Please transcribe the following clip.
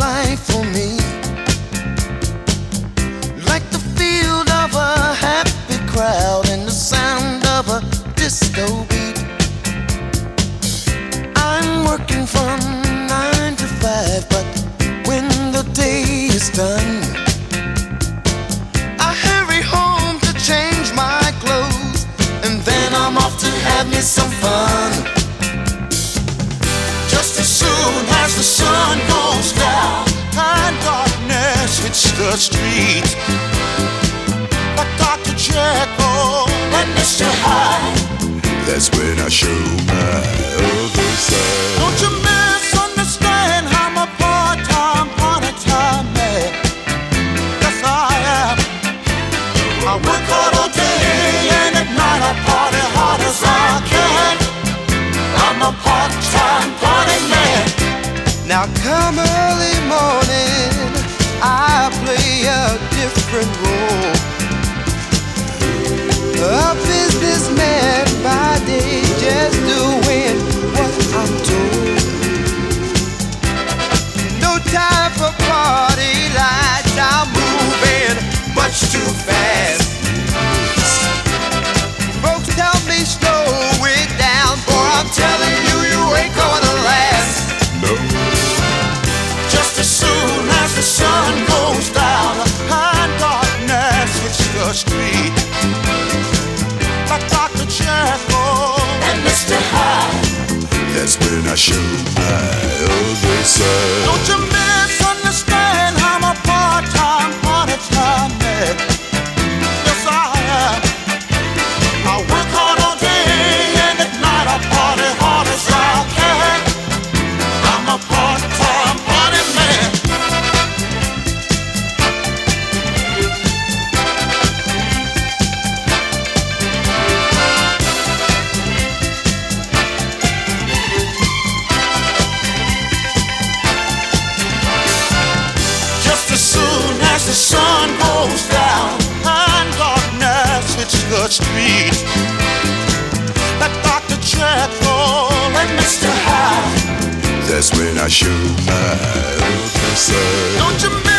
life for me. The street, like Dr. Jekyll and Mr. Hyde. That's when I show my other side. Don't you misunderstand? I'm a part-time, part-time man. Yes, I am. I work hard all day and at night I party hard as I can. I'm a part-time party man. Now come early morning, I play a different role. A businessman by I show my other side. Street. That Dr. Jekyll and Mr. Hyde. That's when I show my officer. Don't you